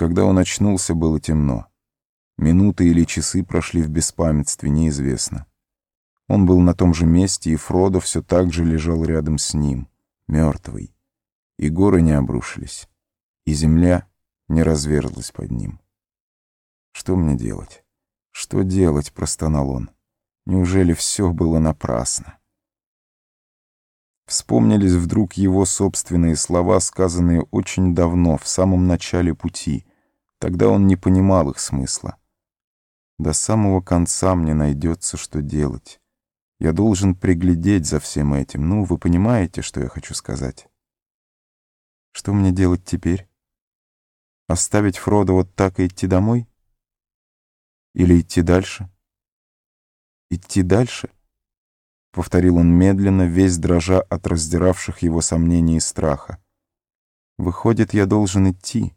Когда он очнулся, было темно. Минуты или часы прошли в беспамятстве, неизвестно. Он был на том же месте, и Фродо все так же лежал рядом с ним, мертвый. И горы не обрушились, и земля не разверзлась под ним. «Что мне делать? Что делать?» — простонал он. «Неужели все было напрасно?» Вспомнились вдруг его собственные слова, сказанные очень давно, в самом начале пути. Тогда он не понимал их смысла. До самого конца мне найдется, что делать. Я должен приглядеть за всем этим. Ну, вы понимаете, что я хочу сказать? Что мне делать теперь? Оставить Фродо вот так и идти домой? Или идти дальше? Идти дальше? Повторил он медленно, весь дрожа от раздиравших его сомнений и страха. Выходит, я должен идти.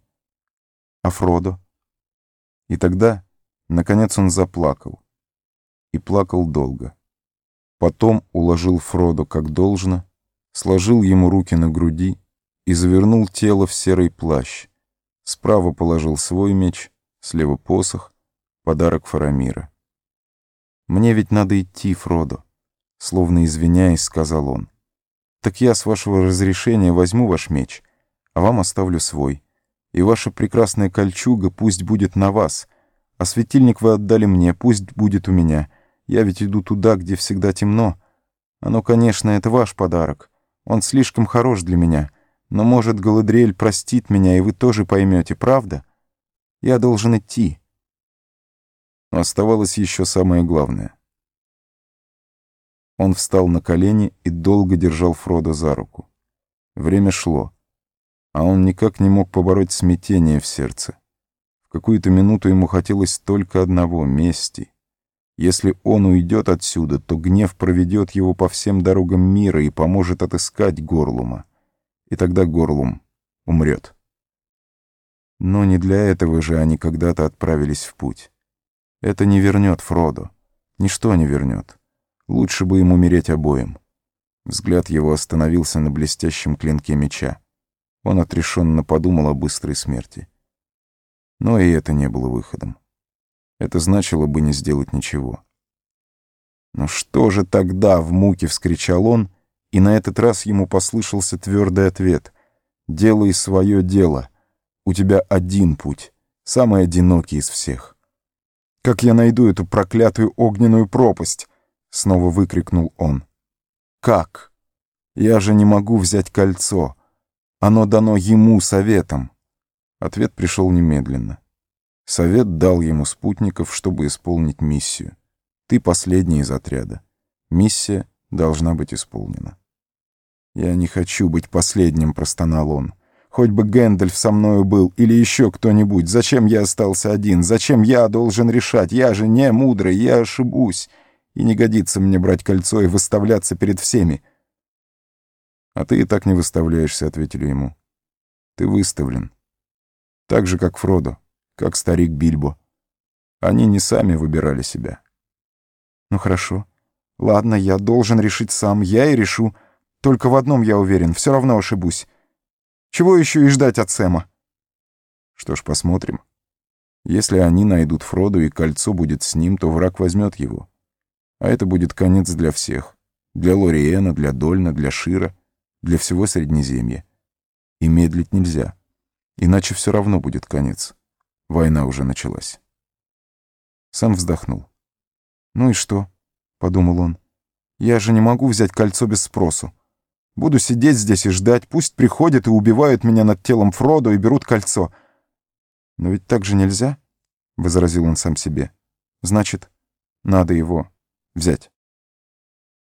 А Фродо? И тогда... Наконец он заплакал. И плакал долго. Потом уложил Фродо как должно, сложил ему руки на груди и завернул тело в серый плащ. Справа положил свой меч, слева посох, подарок Фарамира. «Мне ведь надо идти, Фродо», — словно извиняясь, сказал он. «Так я, с вашего разрешения, возьму ваш меч, а вам оставлю свой. И ваша прекрасная кольчуга пусть будет на вас, а светильник вы отдали мне, пусть будет у меня. Я ведь иду туда, где всегда темно. Оно, конечно, это ваш подарок. Он слишком хорош для меня. Но, может, Галадриэль простит меня, и вы тоже поймете, правда? Я должен идти. Но оставалось еще самое главное. Он встал на колени и долго держал Фрода за руку. Время шло, а он никак не мог побороть смятение в сердце какую-то минуту ему хотелось только одного — мести. Если он уйдет отсюда, то гнев проведет его по всем дорогам мира и поможет отыскать Горлума. И тогда Горлум умрет. Но не для этого же они когда-то отправились в путь. Это не вернет Фродо. Ничто не вернет. Лучше бы им умереть обоим. Взгляд его остановился на блестящем клинке меча. Он отрешенно подумал о быстрой смерти. Но и это не было выходом. Это значило бы не сделать ничего. «Ну что же тогда?» — в муке вскричал он, и на этот раз ему послышался твердый ответ. «Делай свое дело. У тебя один путь, самый одинокий из всех». «Как я найду эту проклятую огненную пропасть?» — снова выкрикнул он. «Как? Я же не могу взять кольцо. Оно дано ему советом». Ответ пришел немедленно. Совет дал ему спутников, чтобы исполнить миссию. Ты последний из отряда. Миссия должна быть исполнена. «Я не хочу быть последним», — простонал он. «Хоть бы Гэндальф со мною был или еще кто-нибудь. Зачем я остался один? Зачем я должен решать? Я же не мудрый, я ошибусь. И не годится мне брать кольцо и выставляться перед всеми». «А ты и так не выставляешься», — ответили ему. «Ты выставлен. Так же, как Фродо, как старик Бильбо. Они не сами выбирали себя. Ну хорошо. Ладно, я должен решить сам. Я и решу. Только в одном я уверен, все равно ошибусь. Чего еще и ждать от Сэма? Что ж, посмотрим. Если они найдут Фроду и кольцо будет с ним, то враг возьмет его. А это будет конец для всех. Для Лориэна, для Дольна, для Шира, для всего Среднеземья. И медлить нельзя. Иначе все равно будет конец. Война уже началась. Сам вздохнул. «Ну и что?» — подумал он. «Я же не могу взять кольцо без спросу. Буду сидеть здесь и ждать. Пусть приходят и убивают меня над телом Фродо и берут кольцо. Но ведь так же нельзя?» — возразил он сам себе. «Значит, надо его взять».